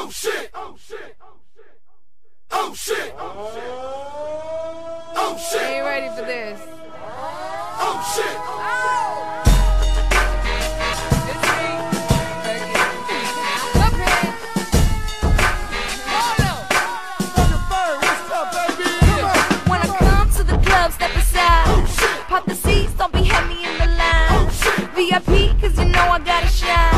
Oh shit! Oh shit! Oh shit! Oh shit! Oh shit! Ain't ready for this. Oh shit! It's me. Fergie. Up here. Hold up. Baby? When I come to the club, step aside. Oh, Pop the seats, don't be heavy in the line. Oh VIP, cause you know I gotta shine.